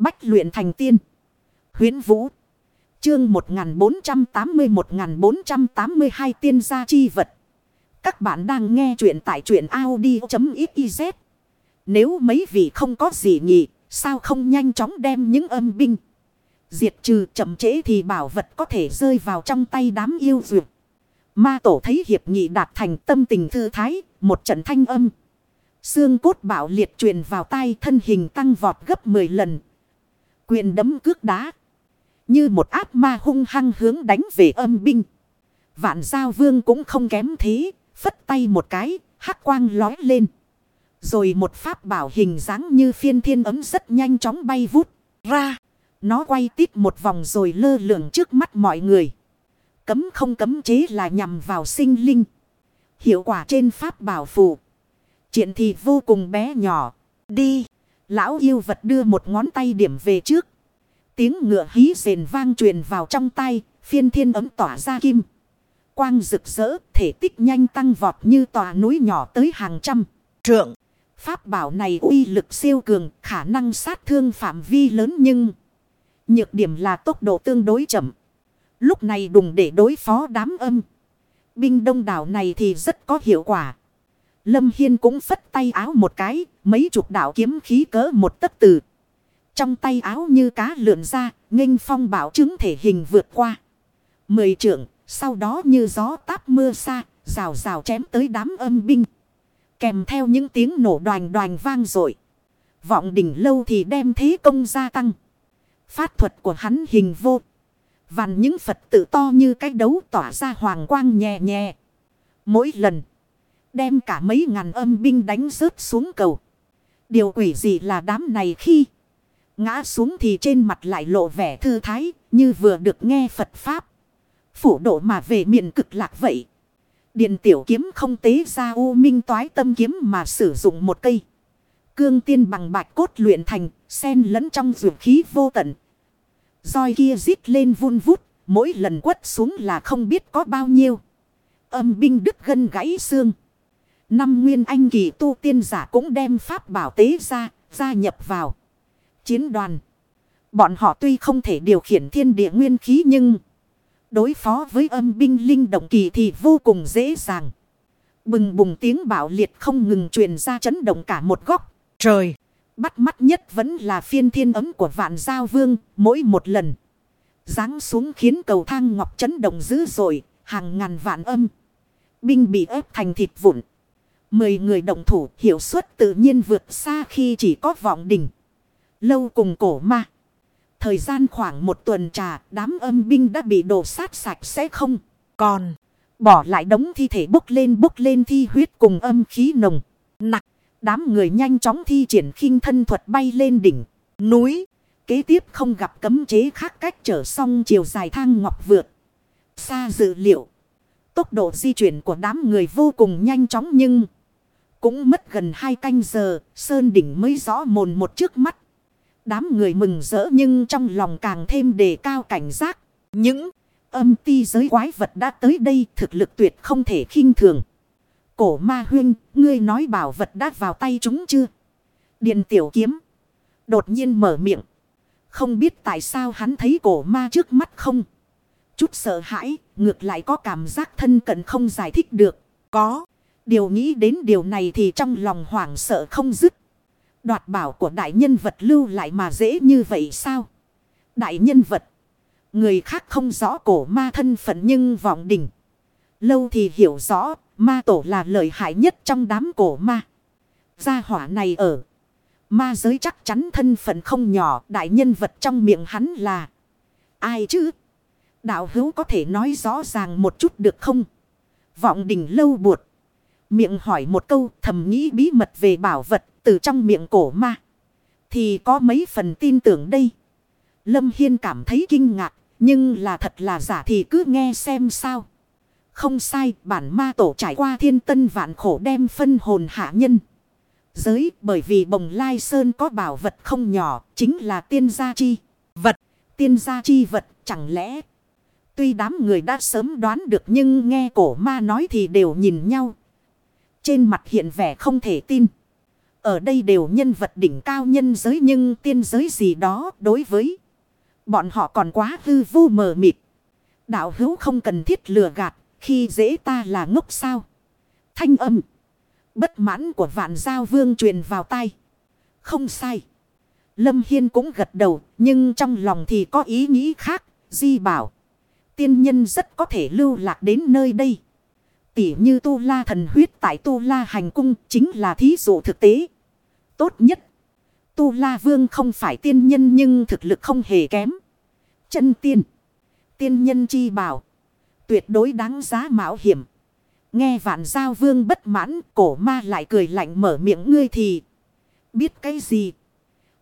Bách luyện thành tiên. Huyến Vũ. Chương 1480-1482 tiên gia chi vật. Các bạn đang nghe truyện tại truyện Audi.xyz. Nếu mấy vị không có gì nhỉ, sao không nhanh chóng đem những âm binh. Diệt trừ chậm trễ thì bảo vật có thể rơi vào trong tay đám yêu dược. Ma tổ thấy hiệp nghị đạt thành tâm tình thư thái, một trận thanh âm. Xương cốt bảo liệt truyền vào tay thân hình tăng vọt gấp 10 lần. Quyền đấm cước đá. Như một áp ma hung hăng hướng đánh về âm binh. Vạn giao vương cũng không kém thế. Phất tay một cái, hắc quang lói lên. Rồi một pháp bảo hình dáng như phiên thiên ấm rất nhanh chóng bay vút ra. Nó quay tít một vòng rồi lơ lửng trước mắt mọi người. Cấm không cấm chế là nhằm vào sinh linh. Hiệu quả trên pháp bảo phù. Chuyện thì vô cùng bé nhỏ. Đi. Lão yêu vật đưa một ngón tay điểm về trước. Tiếng ngựa hí rền vang truyền vào trong tay. Phiên thiên ấm tỏa ra kim. Quang rực rỡ. Thể tích nhanh tăng vọt như tòa núi nhỏ tới hàng trăm. Trượng. Pháp bảo này uy lực siêu cường. Khả năng sát thương phạm vi lớn nhưng. Nhược điểm là tốc độ tương đối chậm. Lúc này đùng để đối phó đám âm. Binh đông đảo này thì rất có hiệu quả. Lâm Hiên cũng phất tay áo một cái, mấy chục đạo kiếm khí cỡ một tấc từ. Trong tay áo như cá lượn ra, nghênh phong bảo chứng thể hình vượt qua. Mười trượng, sau đó như gió táp mưa xa, rào rào chém tới đám âm binh. Kèm theo những tiếng nổ đoành đoành vang dội Vọng đỉnh lâu thì đem thế công gia tăng. Phát thuật của hắn hình vô. Vằn những Phật tự to như cái đấu tỏa ra hoàng quang nhẹ nhẹ. Mỗi lần. Đem cả mấy ngàn âm binh đánh rớt xuống cầu. Điều quỷ gì là đám này khi. Ngã xuống thì trên mặt lại lộ vẻ thư thái. Như vừa được nghe Phật Pháp. Phủ độ mà về miền cực lạc vậy. Điện tiểu kiếm không tế ra u minh toái tâm kiếm mà sử dụng một cây. Cương tiên bằng bạch cốt luyện thành, sen lẫn trong ruột khí vô tận. roi kia rít lên vun vút, mỗi lần quất xuống là không biết có bao nhiêu. Âm binh đứt gân gãy xương. Năm nguyên anh kỳ tu tiên giả cũng đem pháp bảo tế ra, gia nhập vào. Chiến đoàn. Bọn họ tuy không thể điều khiển thiên địa nguyên khí nhưng... Đối phó với âm binh linh động kỳ thì vô cùng dễ dàng. Bừng bùng tiếng bảo liệt không ngừng truyền ra chấn động cả một góc. Trời! Bắt mắt nhất vẫn là phiên thiên ấm của vạn giao vương mỗi một lần. Giáng xuống khiến cầu thang ngọc chấn động dữ dội, hàng ngàn vạn âm. Binh bị ép thành thịt vụn. Mười người đồng thủ, hiệu suất tự nhiên vượt xa khi chỉ có vọng đỉnh. Lâu cùng cổ ma. Thời gian khoảng một tuần trà, đám âm binh đã bị đổ sát sạch sẽ không. Còn, bỏ lại đống thi thể bốc lên bốc lên thi huyết cùng âm khí nồng. Nặng. Đám người nhanh chóng thi triển khinh thân thuật bay lên đỉnh. Núi. Kế tiếp không gặp cấm chế khác cách trở xong chiều dài thang ngọc vượt. Xa dự liệu. Tốc độ di chuyển của đám người vô cùng nhanh chóng nhưng... Cũng mất gần hai canh giờ, Sơn Đỉnh mới rõ mồn một trước mắt. Đám người mừng rỡ nhưng trong lòng càng thêm đề cao cảnh giác. Những âm ti giới quái vật đã tới đây thực lực tuyệt không thể khinh thường. Cổ ma huyên, ngươi nói bảo vật đã vào tay chúng chưa? điền tiểu kiếm. Đột nhiên mở miệng. Không biết tại sao hắn thấy cổ ma trước mắt không? Chút sợ hãi, ngược lại có cảm giác thân cận không giải thích được. Có. Điều nghĩ đến điều này thì trong lòng hoảng sợ không dứt. Đoạt bảo của đại nhân vật lưu lại mà dễ như vậy sao? Đại nhân vật. Người khác không rõ cổ ma thân phận nhưng vọng đỉnh. Lâu thì hiểu rõ, ma tổ là lợi hại nhất trong đám cổ ma. Gia hỏa này ở. Ma giới chắc chắn thân phận không nhỏ, đại nhân vật trong miệng hắn là. Ai chứ? Đạo hữu có thể nói rõ ràng một chút được không? Vọng đỉnh lâu buột. Miệng hỏi một câu, thầm nghĩ bí mật về bảo vật từ trong miệng cổ ma. Thì có mấy phần tin tưởng đây. Lâm Hiên cảm thấy kinh ngạc. Nhưng là thật là giả thì cứ nghe xem sao. Không sai, bản ma tổ trải qua thiên tân vạn khổ đem phân hồn hạ nhân. Giới, bởi vì bồng lai sơn có bảo vật không nhỏ, chính là tiên gia chi. Vật. Tiên gia chi vật, chẳng lẽ. Tuy đám người đã sớm đoán được nhưng nghe cổ ma nói thì đều nhìn nhau. Trên mặt hiện vẻ không thể tin. Ở đây đều nhân vật đỉnh cao nhân giới nhưng tiên giới gì đó đối với bọn họ còn quá hư vô mờ mịt. Đạo hữu không cần thiết lừa gạt, khi dễ ta là ngốc sao. Thanh âm. Bất mãn của vạn giao vương truyền vào tay. Không sai. Lâm Hiên cũng gật đầu, nhưng trong lòng thì có ý nghĩ khác. Di bảo. Tiên nhân rất có thể lưu lạc đến nơi đây. Tỉ như tu la thần huyết tại tu la hành cung chính là thí dụ thực tế. Tốt nhất. Tu la vương không phải tiên nhân nhưng thực lực không hề kém. Chân tiên. Tiên nhân chi bảo. Tuyệt đối đáng giá mạo hiểm. Nghe vạn giao vương bất mãn, cổ ma lại cười lạnh mở miệng ngươi thì. Biết cái gì.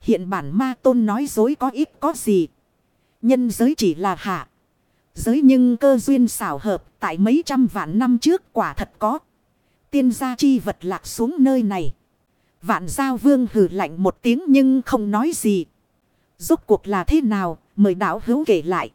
Hiện bản ma tôn nói dối có ít có gì. Nhân giới chỉ là hạ. Giới nhưng cơ duyên xảo hợp tại mấy trăm vạn năm trước quả thật có. Tiên gia chi vật lạc xuống nơi này. Vạn giao vương hử lạnh một tiếng nhưng không nói gì. Rốt cuộc là thế nào, mời đảo hữu kể lại.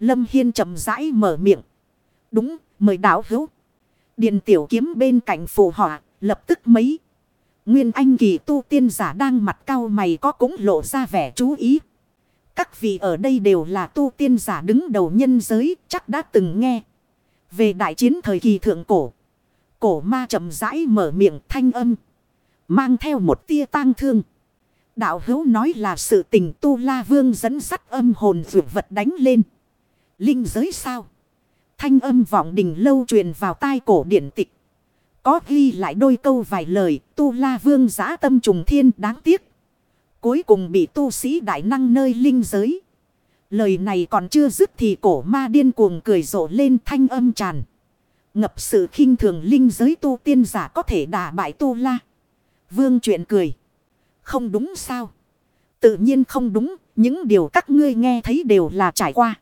Lâm Hiên chậm rãi mở miệng. Đúng, mời đảo hữu. Điện tiểu kiếm bên cạnh phù họa, lập tức mấy. Nguyên anh kỳ tu tiên giả đang mặt cao mày có cũng lộ ra vẻ chú ý. Các vị ở đây đều là tu tiên giả đứng đầu nhân giới, chắc đã từng nghe. Về đại chiến thời kỳ thượng cổ. Cổ ma chậm rãi mở miệng thanh âm. Mang theo một tia tang thương. Đạo hữu nói là sự tình tu la vương dẫn sắt âm hồn dự vật đánh lên. Linh giới sao? Thanh âm vọng đình lâu truyền vào tai cổ điển tịch. Có ghi lại đôi câu vài lời tu la vương giã tâm trùng thiên đáng tiếc. Cuối cùng bị tu sĩ đại năng nơi linh giới. Lời này còn chưa dứt thì cổ ma điên cuồng cười rộ lên thanh âm tràn. Ngập sự khinh thường linh giới tu tiên giả có thể đả bại tu la. Vương chuyện cười. Không đúng sao? Tự nhiên không đúng. Những điều các ngươi nghe thấy đều là trải qua.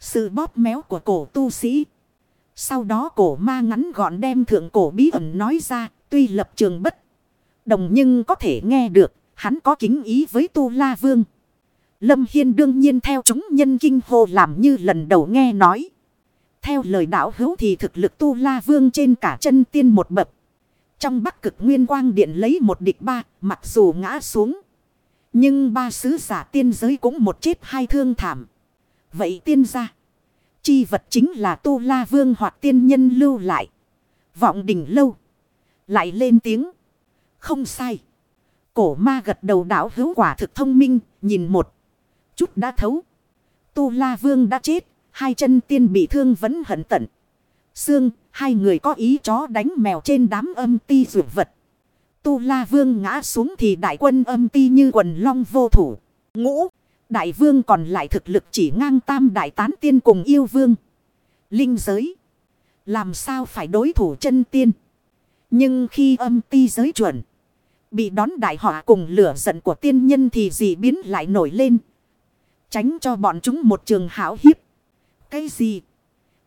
Sự bóp méo của cổ tu sĩ. Sau đó cổ ma ngắn gọn đem thượng cổ bí ẩn nói ra. Tuy lập trường bất đồng nhưng có thể nghe được. Hắn có kính ý với tu la vương. Lâm Hiên đương nhiên theo chúng nhân kinh hô làm như lần đầu nghe nói. Theo lời đạo hữu thì thực lực tu la vương trên cả chân tiên một bậc. Trong bắc cực nguyên quang điện lấy một địch ba, mặc dù ngã xuống. Nhưng ba sứ giả tiên giới cũng một chết hai thương thảm. Vậy tiên gia. Chi vật chính là tu la vương hoặc tiên nhân lưu lại. Vọng đỉnh lâu. Lại lên tiếng. Không sai. Cổ ma gật đầu đảo hữu quả thực thông minh. Nhìn một. Chút đã thấu. Tu la vương đã chết. Hai chân tiên bị thương vẫn hận tận. Xương, hai người có ý chó đánh mèo trên đám âm ti rượu vật. Tu La Vương ngã xuống thì đại quân âm ti như quần long vô thủ. Ngũ, đại vương còn lại thực lực chỉ ngang tam đại tán tiên cùng yêu vương. Linh giới. Làm sao phải đối thủ chân tiên. Nhưng khi âm ti giới chuẩn. Bị đón đại họa cùng lửa giận của tiên nhân thì gì biến lại nổi lên. Tránh cho bọn chúng một trường hảo hiếp. Cái gì?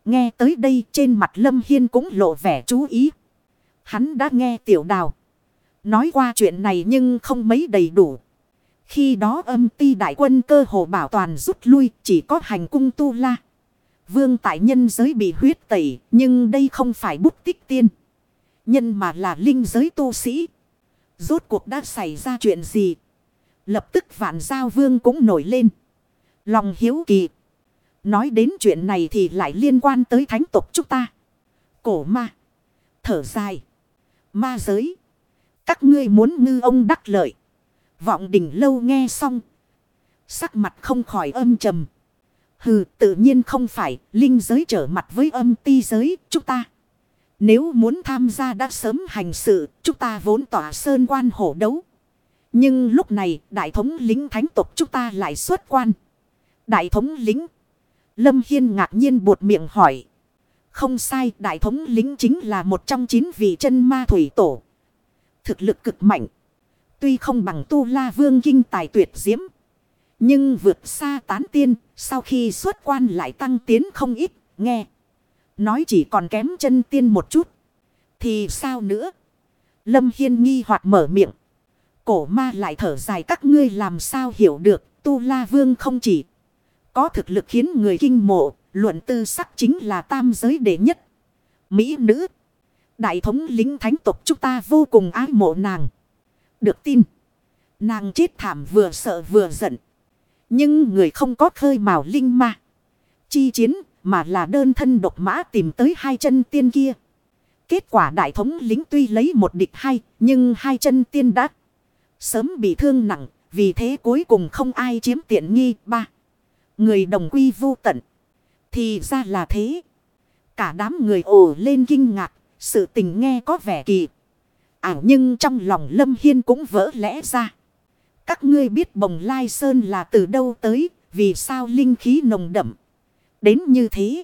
Nghe tới đây trên mặt Lâm Hiên cũng lộ vẻ chú ý. Hắn đã nghe tiểu đào. Nói qua chuyện này nhưng không mấy đầy đủ. Khi đó âm ti đại quân cơ hồ bảo toàn rút lui, chỉ có hành cung tu la. Vương tại nhân giới bị huyết tẩy, nhưng đây không phải bút tích tiên. Nhân mà là linh giới tu sĩ. Rốt cuộc đã xảy ra chuyện gì? Lập tức vạn giao vương cũng nổi lên. Lòng hiếu kỳ. Nói đến chuyện này thì lại liên quan tới thánh tộc chúng ta. Cổ ma. Thở dài. Ma giới. Các ngươi muốn ngư ông đắc lợi. Vọng đỉnh lâu nghe xong. Sắc mặt không khỏi âm trầm. Hừ, tự nhiên không phải. Linh giới trở mặt với âm ti giới, chúng ta. Nếu muốn tham gia đã sớm hành sự. Chúng ta vốn tỏa sơn quan hổ đấu. Nhưng lúc này đại thống lính thánh tộc chúng ta lại xuất quan. Đại thống lính. Lâm Hiên ngạc nhiên buột miệng hỏi. Không sai, đại thống lính chính là một trong chín vị chân ma thủy tổ. Thực lực cực mạnh. Tuy không bằng tu la vương kinh tài tuyệt diễm. Nhưng vượt xa tán tiên, sau khi xuất quan lại tăng tiến không ít, nghe. Nói chỉ còn kém chân tiên một chút. Thì sao nữa? Lâm Hiên nghi hoặc mở miệng. Cổ ma lại thở dài các ngươi làm sao hiểu được, tu la vương không chỉ có thực lực khiến người kinh mộ, luận tư sắc chính là tam giới đệ nhất. Mỹ nữ. Đại thống lính thánh tộc chúng ta vô cùng ái mộ nàng. Được tin. Nàng chết thảm vừa sợ vừa giận. Nhưng người không có khơi mào linh ma. Chi chiến mà là đơn thân độc mã tìm tới hai chân tiên kia. Kết quả đại thống lính tuy lấy một địch hai. Nhưng hai chân tiên đã sớm bị thương nặng. Vì thế cuối cùng không ai chiếm tiện nghi. Ba. Người đồng quy vô tận. Thì ra là thế. Cả đám người ồ lên kinh ngạc. Sự tình nghe có vẻ kỳ. Ảo nhưng trong lòng Lâm Hiên cũng vỡ lẽ ra. Các ngươi biết bồng lai sơn là từ đâu tới. Vì sao linh khí nồng đậm. Đến như thế.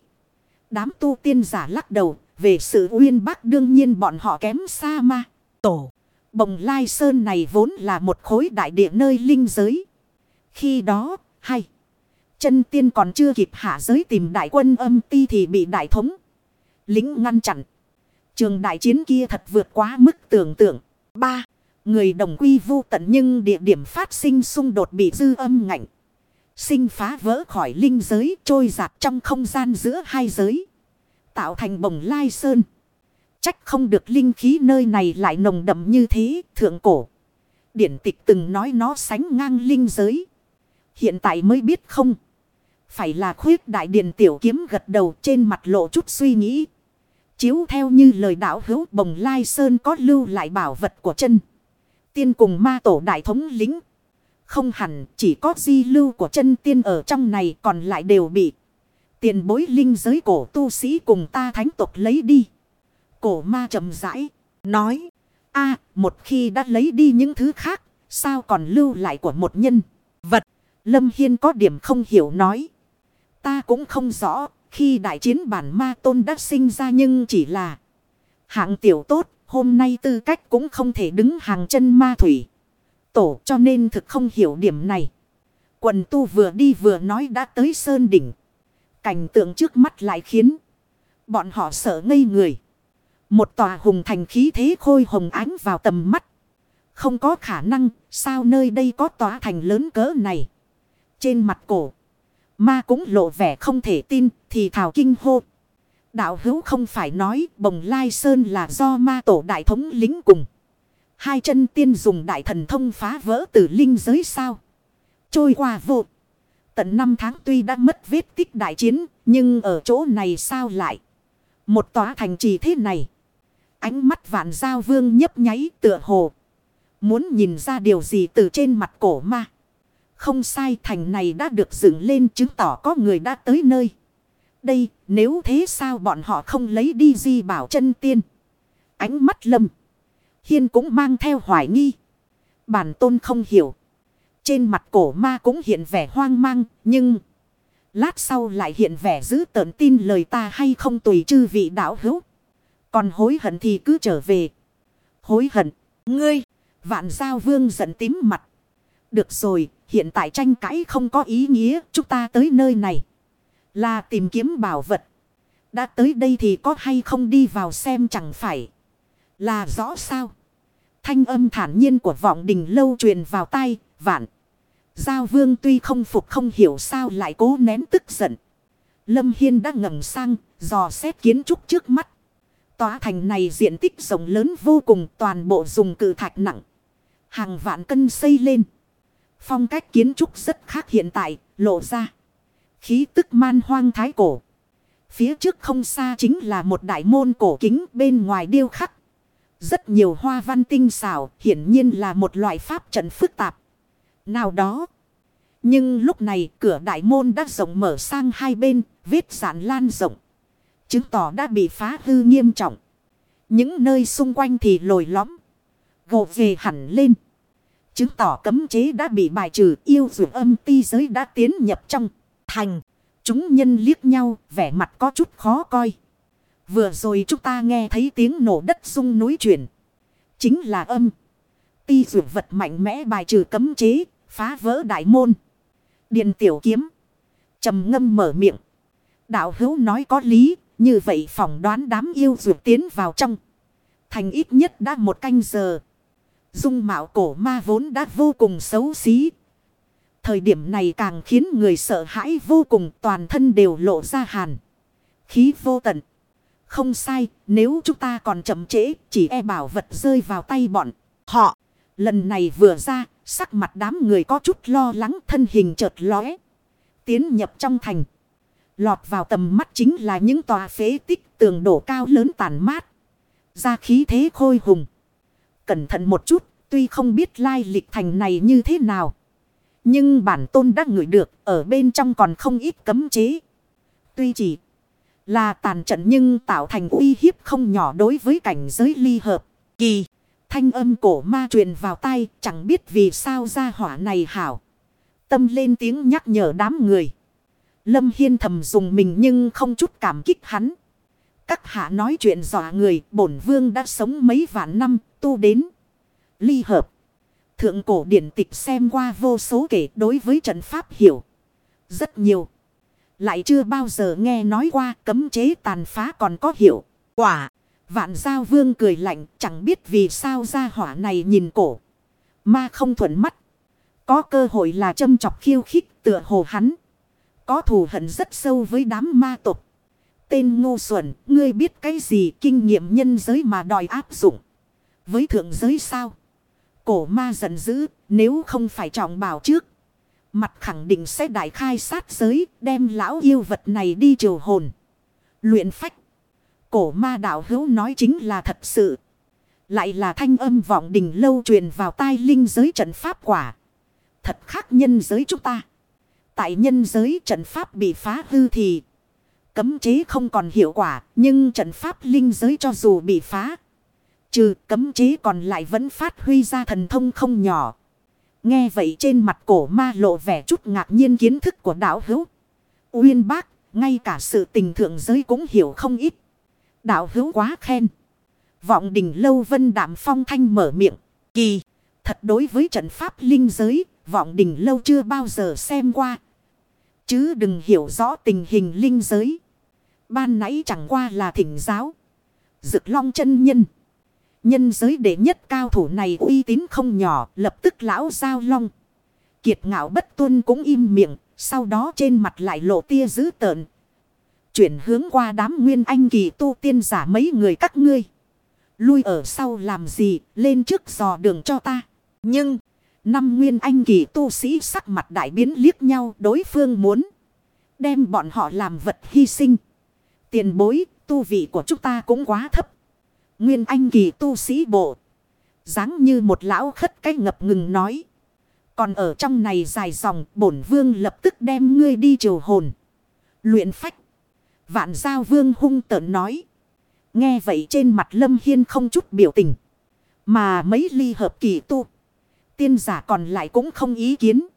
Đám tu tiên giả lắc đầu. Về sự uyên bác đương nhiên bọn họ kém xa ma. Tổ. Bồng lai sơn này vốn là một khối đại địa nơi linh giới. Khi đó, hay. Chân tiên còn chưa kịp hạ giới tìm đại quân âm ti thì bị đại thống. Lính ngăn chặn. Trường đại chiến kia thật vượt quá mức tưởng tượng. ba Người đồng quy vô tận nhưng địa điểm phát sinh xung đột bị dư âm ngạnh. Sinh phá vỡ khỏi linh giới trôi giạt trong không gian giữa hai giới. Tạo thành bồng lai sơn. Trách không được linh khí nơi này lại nồng đậm như thế, thượng cổ. Điển tịch từng nói nó sánh ngang linh giới. Hiện tại mới biết không. Phải là khuyết đại điển tiểu kiếm gật đầu trên mặt lộ chút suy nghĩ. Chiếu theo như lời đạo hữu bồng lai sơn có lưu lại bảo vật của chân. Tiên cùng ma tổ đại thống lính. Không hẳn, chỉ có di lưu của chân tiên ở trong này còn lại đều bị. Tiền bối linh giới cổ tu sĩ cùng ta thánh tục lấy đi. Cổ ma chậm rãi. Nói. a, một khi đã lấy đi những thứ khác. Sao còn lưu lại của một nhân. Vật. Lâm Hiên có điểm không hiểu nói. Ta cũng không rõ. Khi đại chiến bản ma tôn đã sinh ra nhưng chỉ là. Hạng tiểu tốt. Hôm nay tư cách cũng không thể đứng hàng chân ma thủy. Tổ cho nên thực không hiểu điểm này. Quần tu vừa đi vừa nói đã tới sơn đỉnh. Cảnh tượng trước mắt lại khiến bọn họ sợ ngây người. Một tòa hùng thành khí thế khôi hồng ánh vào tầm mắt. Không có khả năng, sao nơi đây có tòa thành lớn cỡ này. Trên mặt cổ, ma cũng lộ vẻ không thể tin, thì thảo kinh hô. Đạo hữu không phải nói bồng lai sơn là do ma tổ đại thống lính cùng. Hai chân tiên dùng đại thần thông phá vỡ từ linh giới sao. Trôi qua vụt. Tận năm tháng tuy đã mất vết tích đại chiến, nhưng ở chỗ này sao lại. Một tòa thành trì thế này. Ánh mắt vạn giao vương nhấp nháy tựa hồ. Muốn nhìn ra điều gì từ trên mặt cổ ma. Không sai thành này đã được dựng lên chứng tỏ có người đã tới nơi. Đây nếu thế sao bọn họ không lấy đi di bảo chân tiên. Ánh mắt lâm. Hiên cũng mang theo hoài nghi. Bản tôn không hiểu. Trên mặt cổ ma cũng hiện vẻ hoang mang. Nhưng lát sau lại hiện vẻ giữ tợn tin lời ta hay không tùy chư vị đạo hữu. Còn hối hận thì cứ trở về. Hối hận. Ngươi. Vạn giao vương giận tím mặt. Được rồi. Hiện tại tranh cãi không có ý nghĩa. Chúng ta tới nơi này. Là tìm kiếm bảo vật. Đã tới đây thì có hay không đi vào xem chẳng phải. Là rõ sao. Thanh âm thản nhiên của vọng đình lâu truyền vào tay. Vạn. Giao vương tuy không phục không hiểu sao lại cố nén tức giận. Lâm Hiên đã ngẩng sang, dò xét kiến trúc trước mắt. Tòa thành này diện tích rộng lớn vô cùng toàn bộ dùng cử thạch nặng. Hàng vạn cân xây lên. Phong cách kiến trúc rất khác hiện tại, lộ ra. Khí tức man hoang thái cổ. Phía trước không xa chính là một đại môn cổ kính bên ngoài điêu khắc. Rất nhiều hoa văn tinh xảo, hiển nhiên là một loại pháp trận phức tạp. Nào đó. Nhưng lúc này cửa đại môn đã rộng mở sang hai bên, vết giản lan rộng. Chứng tỏ đã bị phá hư nghiêm trọng. Những nơi xung quanh thì lồi lõm. Gộ về hẳn lên. Chứng tỏ cấm chế đã bị bài trừ yêu dù âm ti giới đã tiến nhập trong thành. Chúng nhân liếc nhau vẻ mặt có chút khó coi. Vừa rồi chúng ta nghe thấy tiếng nổ đất rung núi chuyển. Chính là âm. Ti dụ vật mạnh mẽ bài trừ cấm chế, phá vỡ đại môn. Điện tiểu kiếm. trầm ngâm mở miệng. Đạo hữu nói có lý, như vậy phỏng đoán đám yêu dụ tiến vào trong. Thành ít nhất đã một canh giờ. Dung mạo cổ ma vốn đã vô cùng xấu xí. Thời điểm này càng khiến người sợ hãi vô cùng toàn thân đều lộ ra hàn. Khí vô tận. Không sai, nếu chúng ta còn chậm trễ, chỉ e bảo vật rơi vào tay bọn họ. Lần này vừa ra, sắc mặt đám người có chút lo lắng thân hình chợt lóe. Tiến nhập trong thành. Lọt vào tầm mắt chính là những tòa phế tích tường đổ cao lớn tàn mát. Ra khí thế khôi hùng. Cẩn thận một chút, tuy không biết lai lịch thành này như thế nào. Nhưng bản tôn đã ngửi được, ở bên trong còn không ít cấm chế. Tuy chỉ là tàn trận nhưng tạo thành uy hiếp không nhỏ đối với cảnh giới ly hợp. Kỳ, thanh âm cổ ma truyền vào tay, chẳng biết vì sao ra hỏa này hảo. Tâm lên tiếng nhắc nhở đám người. Lâm Hiên thầm dùng mình nhưng không chút cảm kích hắn. Các hạ nói chuyện dọa người, bổn vương đã sống mấy vạn năm, tu đến. Ly hợp. Thượng cổ điển tịch xem qua vô số kể đối với trận pháp hiểu. Rất nhiều. Lại chưa bao giờ nghe nói qua cấm chế tàn phá còn có hiệu. Quả. Vạn giao vương cười lạnh chẳng biết vì sao ra hỏa này nhìn cổ. Ma không thuận mắt. Có cơ hội là châm chọc khiêu khích tựa hồ hắn. Có thù hận rất sâu với đám ma tục. Tên ngu xuẩn, ngươi biết cái gì kinh nghiệm nhân giới mà đòi áp dụng. Với thượng giới sao? Cổ ma giận dữ, nếu không phải trọng bảo trước. Mặt khẳng định sẽ đại khai sát giới, đem lão yêu vật này đi triều hồn. Luyện phách. Cổ ma đạo hữu nói chính là thật sự. Lại là thanh âm vọng đình lâu truyền vào tai linh giới trận pháp quả. Thật khác nhân giới chúng ta. Tại nhân giới trận pháp bị phá hư thì cấm chế không còn hiệu quả. Nhưng trận pháp linh giới cho dù bị phá. Trừ cấm chế còn lại vẫn phát huy ra thần thông không nhỏ. Nghe vậy trên mặt cổ ma lộ vẻ chút ngạc nhiên kiến thức của đạo hữu. Uyên bác, ngay cả sự tình thượng giới cũng hiểu không ít. Đạo hữu quá khen. Vọng đỉnh lâu vân đạm phong thanh mở miệng. Kỳ, thật đối với trận pháp linh giới, vọng đỉnh lâu chưa bao giờ xem qua. Chứ đừng hiểu rõ tình hình linh giới. Ban nãy chẳng qua là thỉnh giáo. Dực long chân nhân. Nhân giới đệ nhất cao thủ này uy tín không nhỏ, lập tức lão giao long. Kiệt ngạo bất tuân cũng im miệng, sau đó trên mặt lại lộ tia dữ tợn. Chuyển hướng qua đám nguyên anh kỳ tu tiên giả mấy người các ngươi. Lui ở sau làm gì, lên trước dò đường cho ta. Nhưng, năm nguyên anh kỳ tu sĩ sắc mặt đại biến liếc nhau đối phương muốn. Đem bọn họ làm vật hy sinh. Tiền bối, tu vị của chúng ta cũng quá thấp. Nguyên anh kỳ tu sĩ bộ. dáng như một lão khất cái ngập ngừng nói. Còn ở trong này dài dòng bổn vương lập tức đem ngươi đi triều hồn. Luyện phách. Vạn giao vương hung tợn nói. Nghe vậy trên mặt lâm hiên không chút biểu tình. Mà mấy ly hợp kỳ tu. Tiên giả còn lại cũng không ý kiến.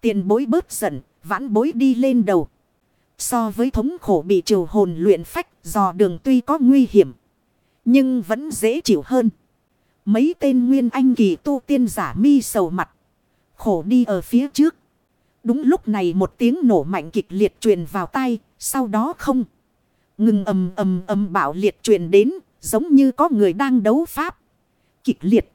Tiền bối bớt giận, vãn bối đi lên đầu. So với thống khổ bị triều hồn luyện phách, dò đường tuy có nguy hiểm. Nhưng vẫn dễ chịu hơn. Mấy tên nguyên anh kỳ tu tiên giả mi sầu mặt. Khổ đi ở phía trước. Đúng lúc này một tiếng nổ mạnh kịch liệt truyền vào tay. Sau đó không. Ngừng ầm ầm ầm bạo liệt truyền đến. Giống như có người đang đấu pháp. Kịch liệt.